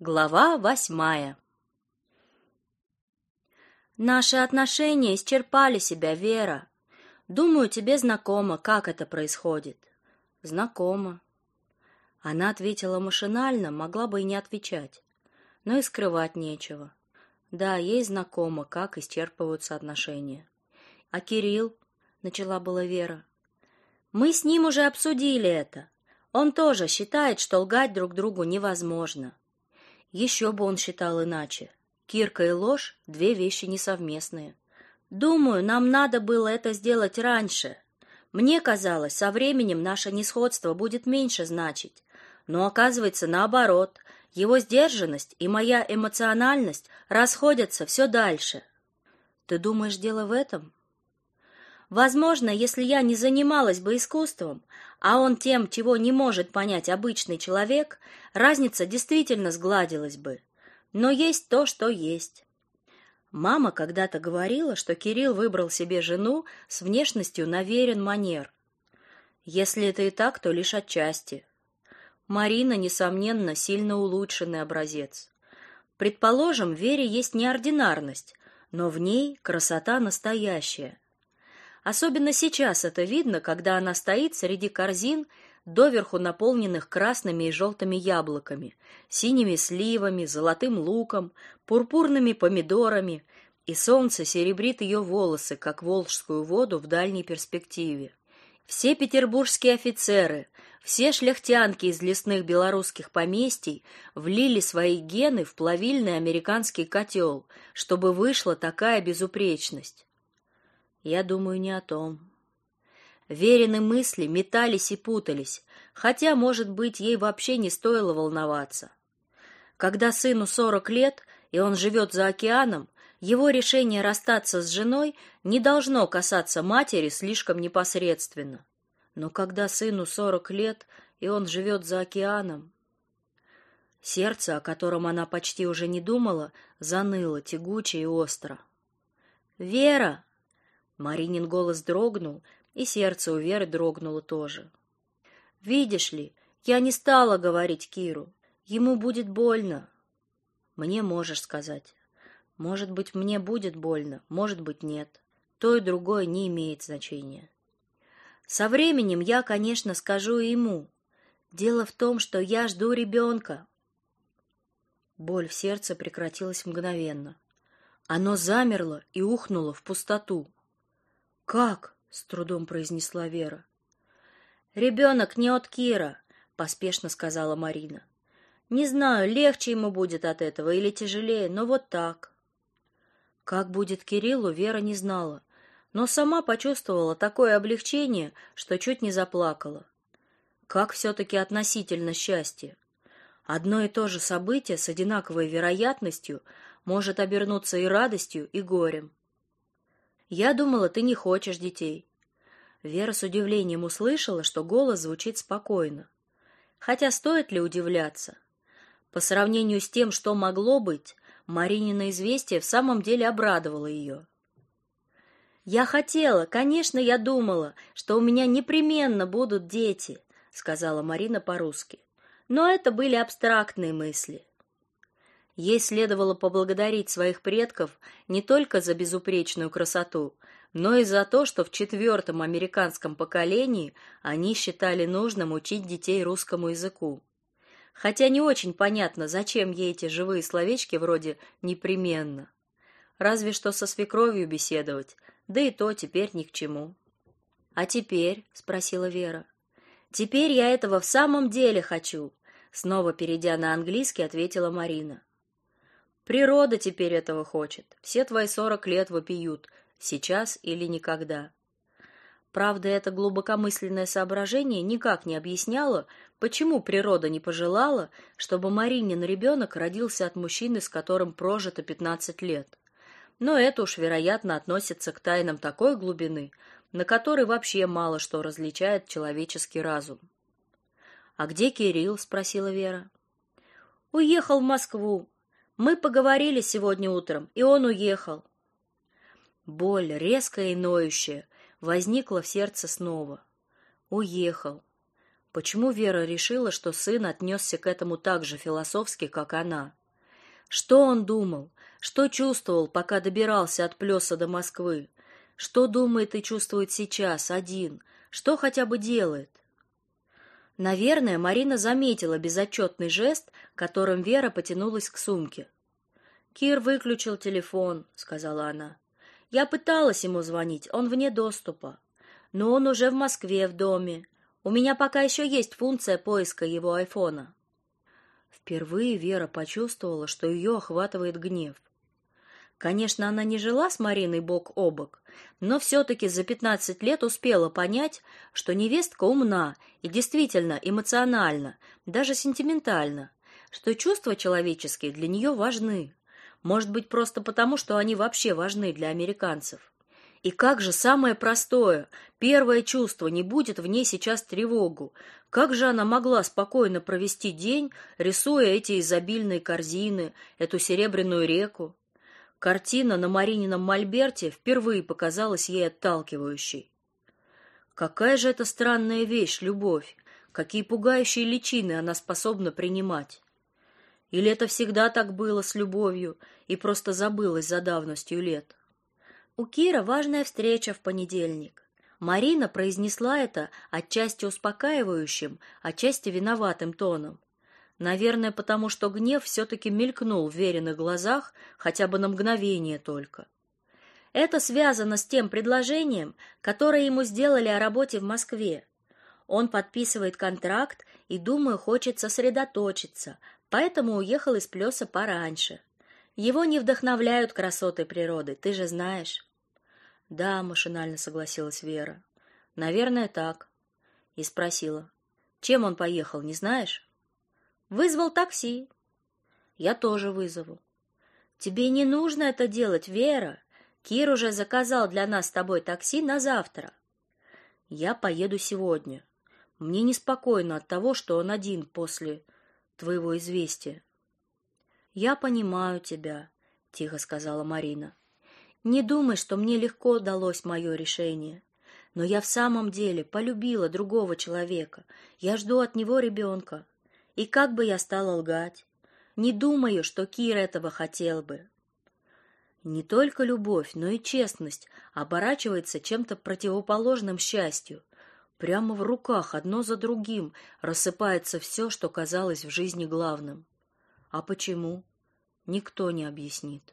Глава восьмая Наши отношения исчерпали себя, Вера. Думаю, тебе знакомо, как это происходит. Знакомо. Она ответила машинально, могла бы и не отвечать. Но и скрывать нечего. Да, ей знакомо, как исчерпываются отношения. А Кирилл, начала была Вера. Мы с ним уже обсудили это. Он тоже считает, что лгать друг другу невозможно. Еще бы он считал иначе. Кирка и ложь — две вещи несовместные. Думаю, нам надо было это сделать раньше. Мне казалось, со временем наше несходство будет меньше значить. Но оказывается, наоборот. Его сдержанность и моя эмоциональность расходятся все дальше. Ты думаешь, дело в этом? Возможно, если я не занималась бы искусством, а он тем, чего не может понять обычный человек, разница действительно сгладилась бы. Но есть то, что есть. Мама когда-то говорила, что Кирилл выбрал себе жену с внешностью наверен манер. Если это и так, то лишь отчасти. Марина, несомненно, сильно улучшенный образец. Предположим, в Вере есть неординарность, но в ней красота настоящая. Особенно сейчас это видно, когда она стоит среди корзин, доверху наполненных красными и желтыми яблоками, синими сливами, золотым луком, пурпурными помидорами, и солнце серебрит ее волосы, как волжскую воду в дальней перспективе. Все петербургские офицеры, все шляхтянки из лесных белорусских поместий влили свои гены в плавильный американский котел, чтобы вышла такая безупречность. Я думаю не о том. Верины мысли метались и путались, хотя, может быть, ей вообще не стоило волноваться. Когда сыну сорок лет, и он живет за океаном, его решение расстаться с женой не должно касаться матери слишком непосредственно. Но когда сыну сорок лет, и он живет за океаном... Сердце, о котором она почти уже не думала, заныло тягуче и остро. «Вера!» Маринин голос дрогнул, и сердце у Веры дрогнуло тоже. «Видишь ли, я не стала говорить Киру. Ему будет больно». «Мне можешь сказать. Может быть, мне будет больно, может быть, нет. То и другое не имеет значения. Со временем я, конечно, скажу ему. Дело в том, что я жду ребенка». Боль в сердце прекратилась мгновенно. Оно замерло и ухнуло в пустоту. «Как?» — с трудом произнесла Вера. «Ребенок не от Кира», — поспешно сказала Марина. «Не знаю, легче ему будет от этого или тяжелее, но вот так». Как будет Кириллу, Вера не знала, но сама почувствовала такое облегчение, что чуть не заплакала. Как все-таки относительно счастья? Одно и то же событие с одинаковой вероятностью может обернуться и радостью, и горем. Я думала, ты не хочешь детей. Вера с удивлением услышала, что голос звучит спокойно. Хотя стоит ли удивляться? По сравнению с тем, что могло быть, Маринина известие в самом деле обрадовало ее. Я хотела, конечно, я думала, что у меня непременно будут дети, сказала Марина по-русски. Но это были абстрактные мысли. Ей следовало поблагодарить своих предков не только за безупречную красоту, но и за то, что в четвертом американском поколении они считали нужным учить детей русскому языку. Хотя не очень понятно, зачем ей эти живые словечки вроде непременно. Разве что со свекровью беседовать, да и то теперь ни к чему. А теперь, спросила Вера. Теперь я этого в самом деле хочу, снова перейдя на английский, ответила Марина. Природа теперь этого хочет. Все твои сорок лет вопиют, сейчас или никогда. Правда, это глубокомысленное соображение никак не объясняло, почему природа не пожелала, чтобы Маринин ребенок родился от мужчины, с которым прожито пятнадцать лет. Но это уж, вероятно, относится к тайнам такой глубины, на которой вообще мало что различает человеческий разум. А где Кирилл? спросила Вера. Уехал в Москву, мы поговорили сегодня утром, и он уехал. Боль, резкая и ноющая, возникла в сердце снова. Уехал. Почему Вера решила, что сын отнесся к этому так же философски, как она? Что он думал? Что чувствовал, пока добирался от Плеса до Москвы? Что думает и чувствует сейчас, один? Что хотя бы делает? Наверное, Марина заметила безотчетный жест, которым Вера потянулась к сумке. «Кир выключил телефон», — сказала она. «Я пыталась ему звонить, он вне доступа. Но он уже в Москве в доме. У меня пока еще есть функция поиска его айфона. Впервые Вера почувствовала, что ее охватывает гнев. Конечно, она не жила с Мариной бок о бок, но все-таки за пятнадцать лет успела понять, что невестка умна и действительно эмоциональна, даже сентиментальна, что чувства человеческие для нее важны. Может быть, просто потому, что они вообще важны для американцев. И как же самое простое, первое чувство не будет в ней сейчас тревогу? Как же она могла спокойно провести день, рисуя эти изобильные корзины, эту серебряную реку? Картина на Маринином мольберте впервые показалась ей отталкивающей. Какая же это странная вещь, любовь! Какие пугающие личины она способна принимать! Или это всегда так было с любовью и просто забылось за давностью лет? У Кира важная встреча в понедельник. Марина произнесла это отчасти успокаивающим, отчасти виноватым тоном. Наверное, потому что гнев все-таки мелькнул в веренных глазах хотя бы на мгновение только. Это связано с тем предложением, которое ему сделали о работе в Москве. Он подписывает контракт и, думаю, хочет сосредоточиться, поэтому уехал из Плеса пораньше. Его не вдохновляют красоты природы, ты же знаешь. Да, машинально согласилась Вера. Наверное, так. И спросила: "Чем он поехал, не знаешь?" Вызвал такси. Я тоже вызову. Тебе не нужно это делать, Вера. Кир уже заказал для нас с тобой такси на завтра. Я поеду сегодня. Мне неспокойно от того, что он один после твоего известия. Я понимаю тебя, тихо сказала Марина. Не думай, что мне легко далось мое решение. Но я в самом деле полюбила другого человека. Я жду от него ребенка. И как бы я стала лгать? Не думаю, что Кир этого хотел бы. Не только любовь, но и честность оборачивается чем-то противоположным счастью. Прямо в руках одно за другим рассыпается все, что казалось в жизни главным. А почему? Никто не объяснит.